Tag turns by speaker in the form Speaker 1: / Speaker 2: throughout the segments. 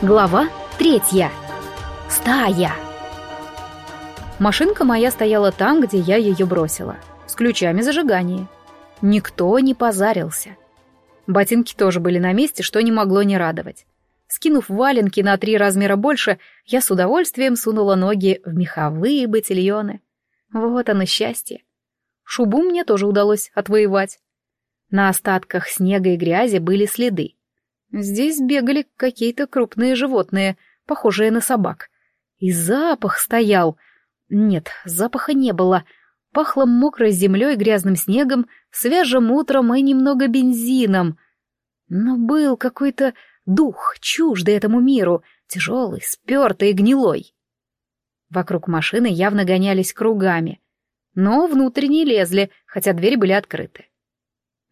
Speaker 1: Глава третья. Стая. Машинка моя стояла там, где я ее бросила, с ключами зажигания. Никто не позарился. Ботинки тоже были на месте, что не могло не радовать. Скинув валенки на три размера больше, я с удовольствием сунула ноги в меховые ботильоны. Вот оно счастье. Шубу мне тоже удалось отвоевать. На остатках снега и грязи были следы. Здесь бегали какие-то крупные животные, похожие на собак. И запах стоял. Нет, запаха не было. Пахло мокрой землей, грязным снегом, свежим утром и немного бензином. Но был какой-то дух, чуждый этому миру, тяжелый, спертый и гнилой. Вокруг машины явно гонялись кругами, но внутрь не лезли, хотя двери были открыты.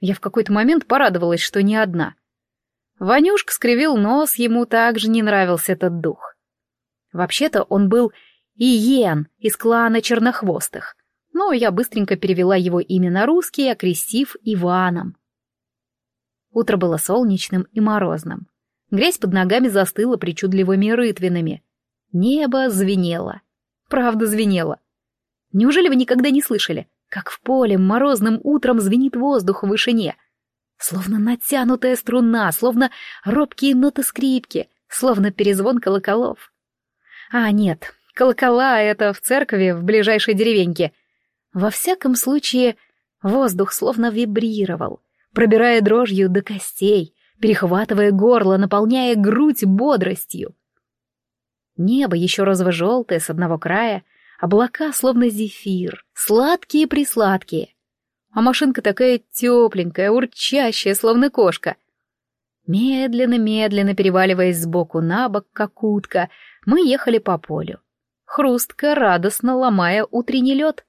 Speaker 1: Я в какой-то момент порадовалась, что не одна — Ванюшка скривил нос, ему также не нравился этот дух. Вообще-то он был Иен из клана Чернохвостых, но я быстренько перевела его имя на русский, окрестив Иваном. Утро было солнечным и морозным. Грязь под ногами застыла причудливыми рытвинами. Небо звенело. Правда звенело. Неужели вы никогда не слышали, как в поле морозным утром звенит воздух в вышине — Словно натянутая струна, словно робкие ноты скрипки, словно перезвон колоколов. А нет, колокола — это в церкви в ближайшей деревеньке. Во всяком случае, воздух словно вибрировал, пробирая дрожью до костей, перехватывая горло, наполняя грудь бодростью. Небо еще розово-желтое с одного края, облака словно зефир, сладкие-присладкие а машинка такая тепленькая, урчащая, словно кошка. Медленно-медленно переваливаясь сбоку на бок, как утка, мы ехали по полю. Хрустко, радостно ломая утренний лед,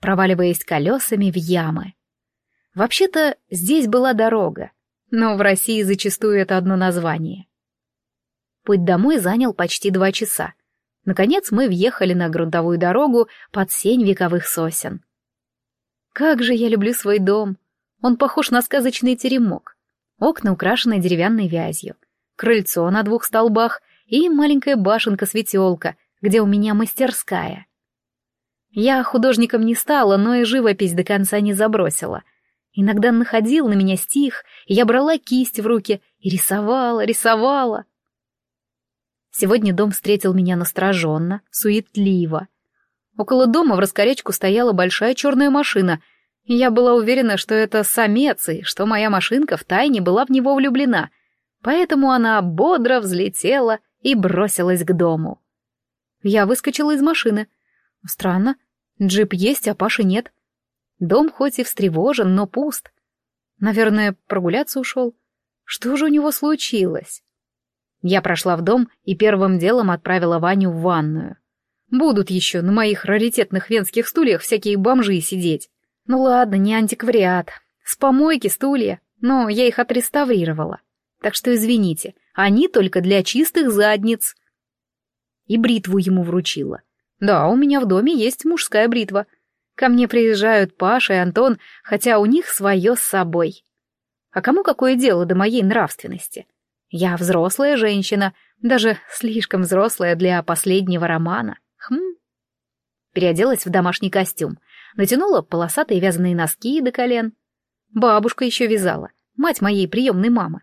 Speaker 1: проваливаясь колесами в ямы. Вообще-то здесь была дорога, но в России зачастую это одно название. Путь домой занял почти два часа. Наконец мы въехали на грунтовую дорогу под сень вековых сосен. Как же я люблю свой дом. Он похож на сказочный теремок. Окна украшены деревянной вязью. Крыльцо на двух столбах и маленькая башенка-светелка, где у меня мастерская. Я художником не стала, но и живопись до конца не забросила. Иногда находил на меня стих, и я брала кисть в руки и рисовала, рисовала. Сегодня дом встретил меня настороженно, суетливо — Около дома в раскорячку стояла большая черная машина. Я была уверена, что это самец, и что моя машинка втайне была в него влюблена. Поэтому она бодро взлетела и бросилась к дому. Я выскочила из машины. Странно, джип есть, а Паши нет. Дом хоть и встревожен, но пуст. Наверное, прогуляться ушел. Что же у него случилось? Я прошла в дом и первым делом отправила Ваню в ванную. Будут еще на моих раритетных венских стульях всякие бомжи сидеть. Ну ладно, не антиквариат. С помойки стулья, но я их отреставрировала. Так что извините, они только для чистых задниц. И бритву ему вручила. Да, у меня в доме есть мужская бритва. Ко мне приезжают Паша и Антон, хотя у них свое с собой. А кому какое дело до моей нравственности? Я взрослая женщина, даже слишком взрослая для последнего романа. Переоделась в домашний костюм, натянула полосатые вязаные носки до колен. Бабушка еще вязала, мать моей приемной мамы.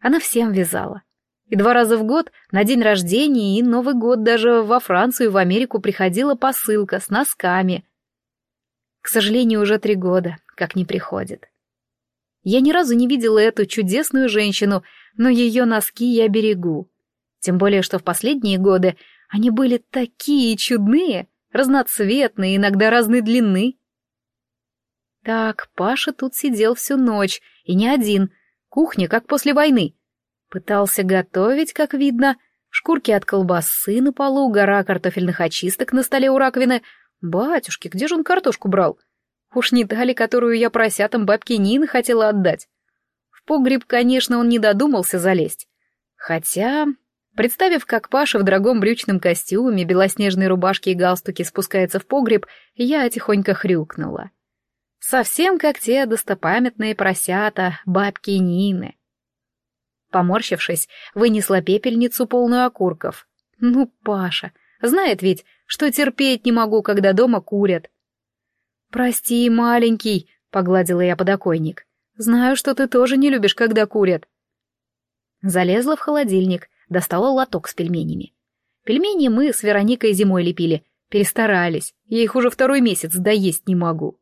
Speaker 1: Она всем вязала. И два раза в год, на день рождения и Новый год даже во Францию и в Америку приходила посылка с носками. К сожалению, уже три года, как не приходит. Я ни разу не видела эту чудесную женщину, но ее носки я берегу. Тем более, что в последние годы они были такие чудные, разноцветные, иногда разной длины. Так, Паша тут сидел всю ночь, и не один. Кухня, как после войны. Пытался готовить, как видно. Шкурки от колбасы на полу, гора картофельных очисток на столе у раковины. Батюшки, где же он картошку брал? Уж не дали, которую я просятам бабке Нины хотела отдать. В погреб, конечно, он не додумался залезть. Хотя Представив, как Паша в дорогом брючном костюме, белоснежной рубашке и галстуке спускается в погреб, я тихонько хрюкнула. Совсем как те достопамятные поросята бабки Нины. Поморщившись, вынесла пепельницу, полную окурков. Ну, Паша, знает ведь, что терпеть не могу, когда дома курят. «Прости, маленький», — погладила я подоконник. «Знаю, что ты тоже не любишь, когда курят». Залезла в холодильник, достала лоток с пельменями. Пельмени мы с Вероникой зимой лепили, перестарались, я их уже второй месяц доесть не могу.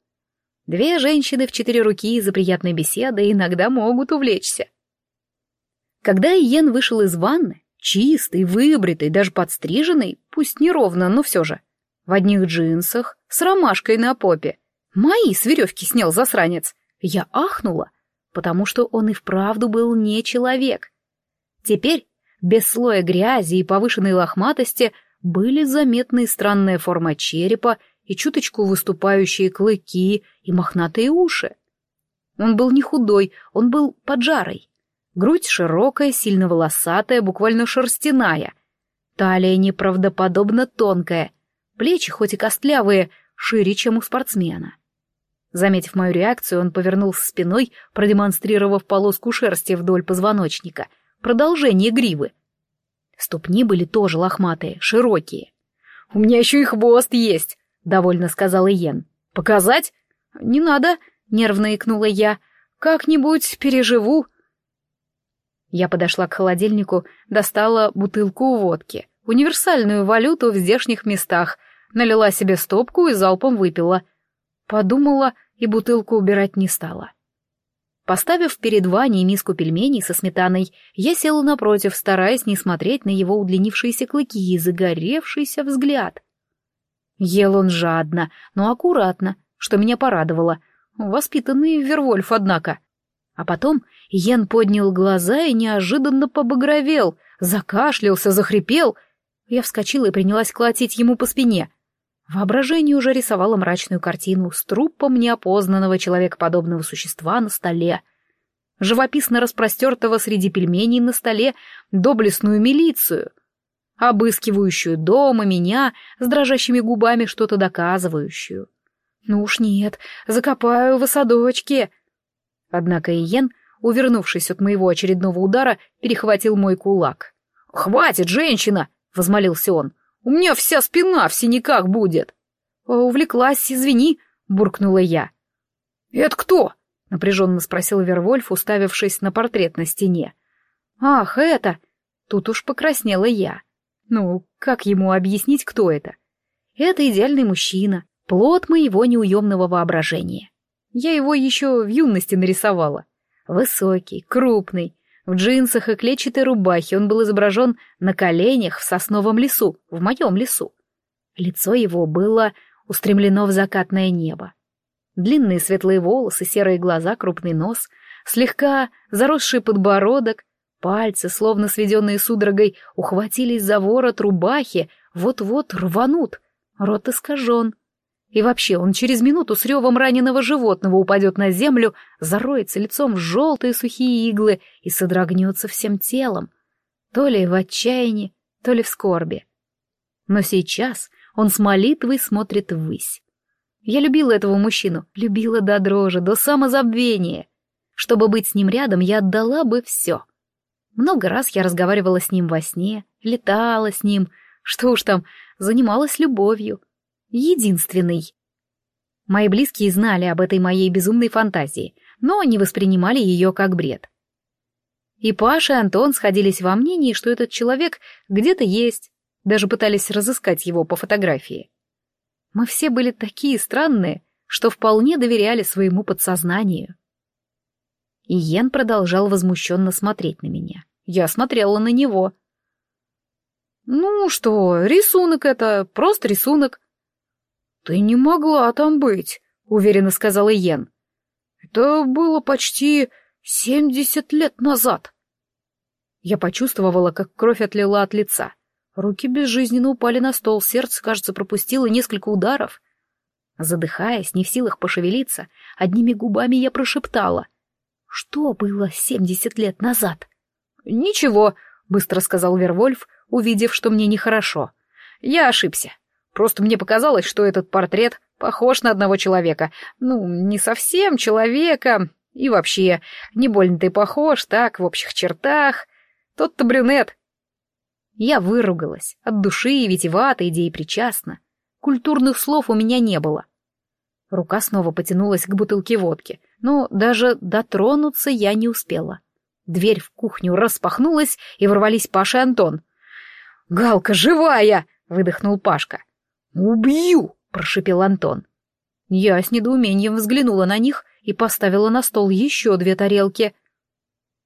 Speaker 1: Две женщины в четыре руки за приятной беседой иногда могут увлечься. Когда Иен вышел из ванны, чистый, выбритый, даже подстриженный, пусть неровно, но все же, в одних джинсах, с ромашкой на попе, мои с веревки снял засранец, я ахнула, потому что он и вправду был не человек. Теперь, без слоя грязи и повышенной лохматости, были заметны странная форма черепа и чуточку выступающие клыки и мохнатые уши. Он был не худой, он был поджарой. Грудь широкая, сильно волосатая, буквально шерстяная. Талия неправдоподобно тонкая. Плечи, хоть и костлявые, шире, чем у спортсмена. Заметив мою реакцию, он повернулся спиной, продемонстрировав полоску шерсти вдоль позвоночника. Продолжение гривы. Ступни были тоже лохматые, широкие. «У меня еще и хвост есть!» — довольно сказал Иен. «Показать?» «Не надо», — нервно икнула я. «Как-нибудь переживу». Я подошла к холодильнику, достала бутылку водки, универсальную валюту в здешних местах, налила себе стопку и залпом выпила. Подумала и бутылку убирать не стала. Поставив перед Ваней миску пельменей со сметаной, я села напротив, стараясь не смотреть на его удлинившиеся клыки и загоревшийся взгляд. Ел он жадно, но аккуратно, что меня порадовало. Воспитанный Вервольф, однако. А потом Йен поднял глаза и неожиданно побагровел, закашлялся, захрипел. Я вскочила и принялась колотить ему по спине. Воображение уже рисовало мрачную картину с трупом неопознанного человекоподобного существа на столе. Живописно распростертого среди пельменей на столе доблестную милицию — обыскивающую дом и меня, с дрожащими губами что-то доказывающую. Ну уж нет, закопаю в осадочке. Однако Иен, увернувшись от моего очередного удара, перехватил мой кулак. «Хватит, женщина!» — возмолился он. «У меня вся спина в синяках будет!» «Увлеклась, извини!» — буркнула я. «Это кто?» — напряженно спросил Вервольф, уставившись на портрет на стене. «Ах, это!» Тут уж покраснела я. Ну, как ему объяснить, кто это? Это идеальный мужчина, плод моего неуемного воображения. Я его еще в юности нарисовала. Высокий, крупный, в джинсах и клетчатой рубахе он был изображен на коленях в сосновом лесу, в моем лесу. Лицо его было устремлено в закатное небо. Длинные светлые волосы, серые глаза, крупный нос, слегка заросший подбородок, Пальцы, словно сведенные судорогой, ухватились за ворот рубахи, вот-вот рванут. Рот искажен. И вообще, он через минуту с ревом раненого животного упадет на землю, зароется лицом в желтые сухие иглы и содрогнется всем телом. То ли в отчаянии, то ли в скорби. Но сейчас он с молитвой смотрит ввысь. Я любила этого мужчину, любила до дрожи, до самозабвения. Чтобы быть с ним рядом, я отдала бы все — много раз я разговаривала с ним во сне, летала с ним, что уж там, занималась любовью. Единственный. Мои близкие знали об этой моей безумной фантазии, но не воспринимали ее как бред. И Паша и Антон сходились во мнении, что этот человек где-то есть, даже пытались разыскать его по фотографии. Мы все были такие странные, что вполне доверяли своему подсознанию. И Йен продолжал возмущенно смотреть на меня. Я смотрела на него. «Ну что, рисунок это, просто рисунок». «Ты не могла там быть», — уверенно сказала Йен. «Это было почти семьдесят лет назад». Я почувствовала, как кровь отлила от лица. Руки безжизненно упали на стол, сердце, кажется, пропустило несколько ударов. Задыхаясь, не в силах пошевелиться, одними губами я прошептала. Что было семьдесят лет назад? Ничего, быстро сказал Вервольф, увидев, что мне нехорошо. Я ошибся. Просто мне показалось, что этот портрет похож на одного человека. Ну, не совсем человека. И вообще, не больно ты похож, так, в общих чертах. Тот-то брюнет. Я выругалась, от души и витивато, идеи причастна. Культурных слов у меня не было. Рука снова потянулась к бутылке водки, но даже дотронуться я не успела. Дверь в кухню распахнулась, и ворвались Паша и Антон. «Галка живая!» — выдохнул Пашка. «Убью!» — прошипел Антон. Я с недоумением взглянула на них и поставила на стол еще две тарелки.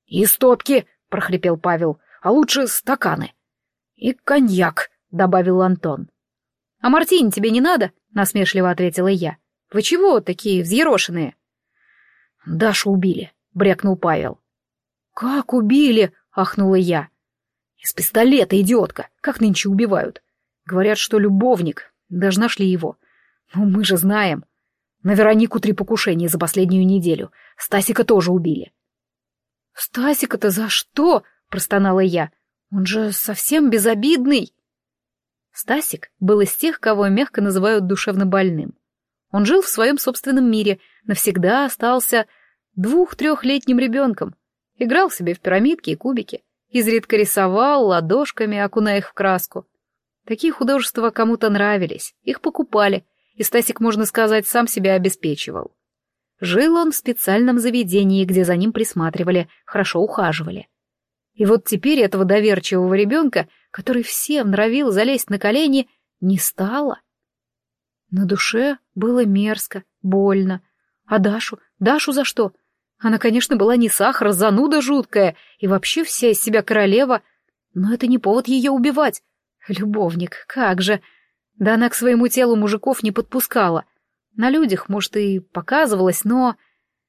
Speaker 1: «И стопки!» — прохрипел Павел. «А лучше стаканы!» «И коньяк!» — добавил Антон. «А мартини тебе не надо?» — насмешливо ответила я. «Вы чего такие взъерошенные?» «Дашу убили», — брякнул Павел. «Как убили?» — ахнула я. «Из пистолета, идиотка! Как нынче убивают? Говорят, что любовник. Даже нашли его. Ну, мы же знаем. На Веронику три покушения за последнюю неделю. Стасика тоже убили». «Стасика-то за что?» — простонала я. «Он же совсем безобидный!» Стасик был из тех, кого мягко называют душевно больным. Он жил в своем собственном мире, навсегда остался двух-трехлетним ребенком, играл себе в пирамидки и кубики, изредка рисовал ладошками, окуная их в краску. Такие художества кому-то нравились, их покупали, и Стасик, можно сказать, сам себя обеспечивал. Жил он в специальном заведении, где за ним присматривали, хорошо ухаживали. И вот теперь этого доверчивого ребенка, который всем нравил залезть на колени, не стало. На душе было мерзко, больно. А Дашу? Дашу за что? Она, конечно, была не сахар, зануда жуткая, и вообще вся из себя королева, но это не повод ее убивать. Любовник, как же! Да она к своему телу мужиков не подпускала. На людях, может, и показывалась, но...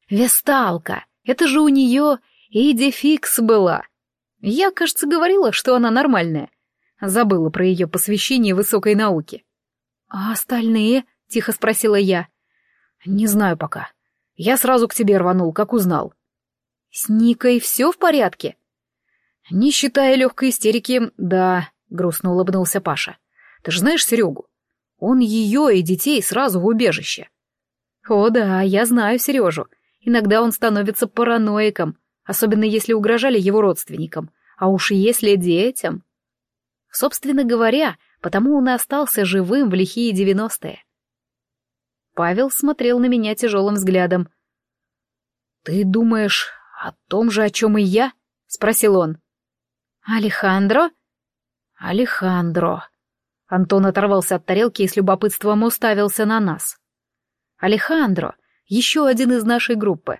Speaker 1: Весталка! Это же у нее и дефикс была. Я, кажется, говорила, что она нормальная. Забыла про ее посвящение высокой науке. «А остальные?» — тихо спросила я. «Не знаю пока. Я сразу к тебе рванул, как узнал». «С Никой все в порядке?» «Не считая легкой истерики, да», — грустно улыбнулся Паша. «Ты же знаешь Серегу? Он ее и детей сразу в убежище». «О да, я знаю Сережу. Иногда он становится параноиком, особенно если угрожали его родственникам, а уж если детям. Собственно говоря, потому он и остался живым в лихие девяностые. Павел смотрел на меня тяжелым взглядом. «Ты думаешь о том же, о чем и я?» — спросил он. «Алехандро?» «Алехандро». Антон оторвался от тарелки и с любопытством уставился на нас. «Алехандро, еще один из нашей группы.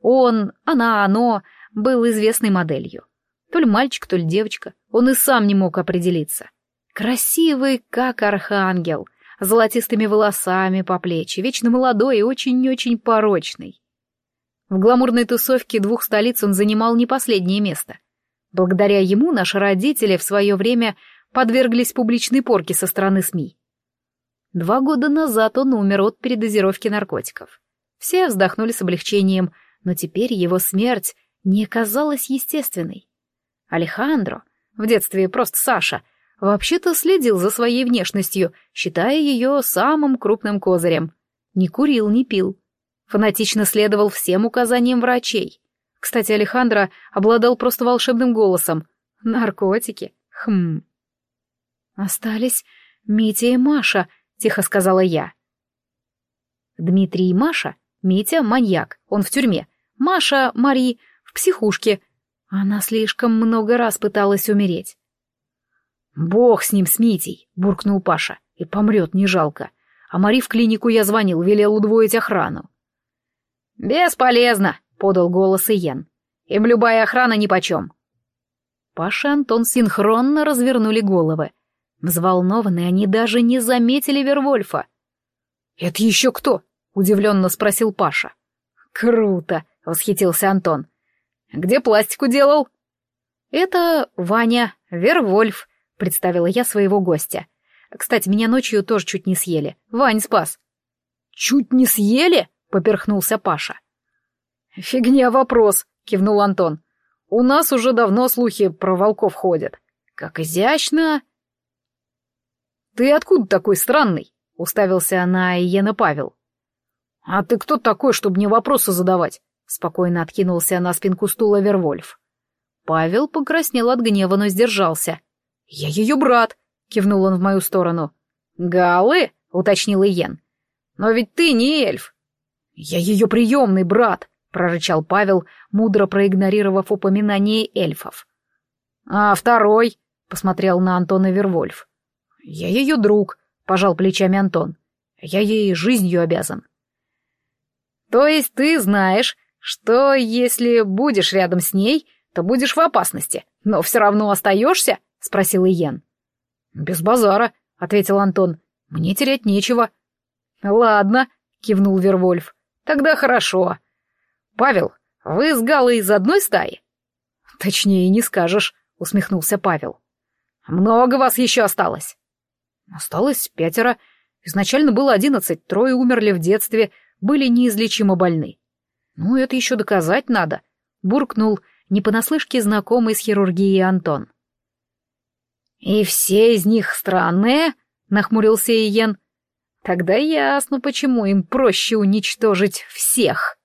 Speaker 1: Он, она, оно был известной моделью. То ли мальчик, то ли девочка. Он и сам не мог определиться. Красивый, как архангел, золотистыми волосами по плечи, вечно молодой и очень-очень порочный. В гламурной тусовке двух столиц он занимал не последнее место. Благодаря ему наши родители в свое время подверглись публичной порке со стороны СМИ. Два года назад он умер от передозировки наркотиков. Все вздохнули с облегчением, но теперь его смерть не казалась естественной. Алехандро, в детстве просто Саша, вообще-то следил за своей внешностью, считая ее самым крупным козырем. Не курил, не пил. Фанатично следовал всем указаниям врачей. Кстати, Алехандро обладал просто волшебным голосом. Наркотики. Хм. «Остались Митя и Маша», — тихо сказала я. Дмитрий и Маша. Митя — маньяк, он в тюрьме. Маша, Мари, в психушке. Она слишком много раз пыталась умереть. «Бог с ним, с Митей!» — буркнул Паша. «И помрет, не жалко. А Мари в клинику я звонил, велел удвоить охрану». «Бесполезно!» — подал голос Иен. «Им любая охрана нипочем». Паша и Антон синхронно развернули головы. Взволнованные они даже не заметили Вервольфа. «Это еще кто?» — удивленно спросил Паша. «Круто!» — восхитился Антон. Где пластику делал?» «Это Ваня, Вервольф», — представила я своего гостя. «Кстати, меня ночью тоже чуть не съели. Вань спас». «Чуть не съели?» — поперхнулся Паша. «Фигня вопрос», — кивнул Антон. «У нас уже давно слухи про волков ходят. Как изящно!» «Ты откуда такой странный?» — уставился на Иена Павел. «А ты кто такой, чтобы мне вопросы задавать?» спокойно откинулся на спинку стула Вервольф. Павел покраснел от гнева, но сдержался. «Я ее брат!» — кивнул он в мою сторону. «Галы?» — уточнил Иен. «Но ведь ты не эльф!» «Я ее приемный брат!» — прорычал Павел, мудро проигнорировав упоминание эльфов. «А второй?» — посмотрел на Антона Вервольф. «Я ее друг», — пожал плечами Антон. «Я ей жизнью обязан». «То есть ты знаешь, что если будешь рядом с ней, то будешь в опасности, но все равно остаешься?» — спросил Иен. «Без базара», — ответил Антон. «Мне терять нечего». «Ладно», — кивнул Вервольф. «Тогда хорошо. Павел, вы с Галой из одной стаи?» «Точнее не скажешь», — усмехнулся Павел. «Много вас еще осталось?» «Осталось пятеро. Изначально было одиннадцать, трое умерли в детстве, были неизлечимо больны. Ну, это еще доказать надо», — буркнул не понаслышке знакомый с хирургией Антон. «И все из них странные?» — нахмурился Иен. «Тогда ясно, почему им проще уничтожить всех».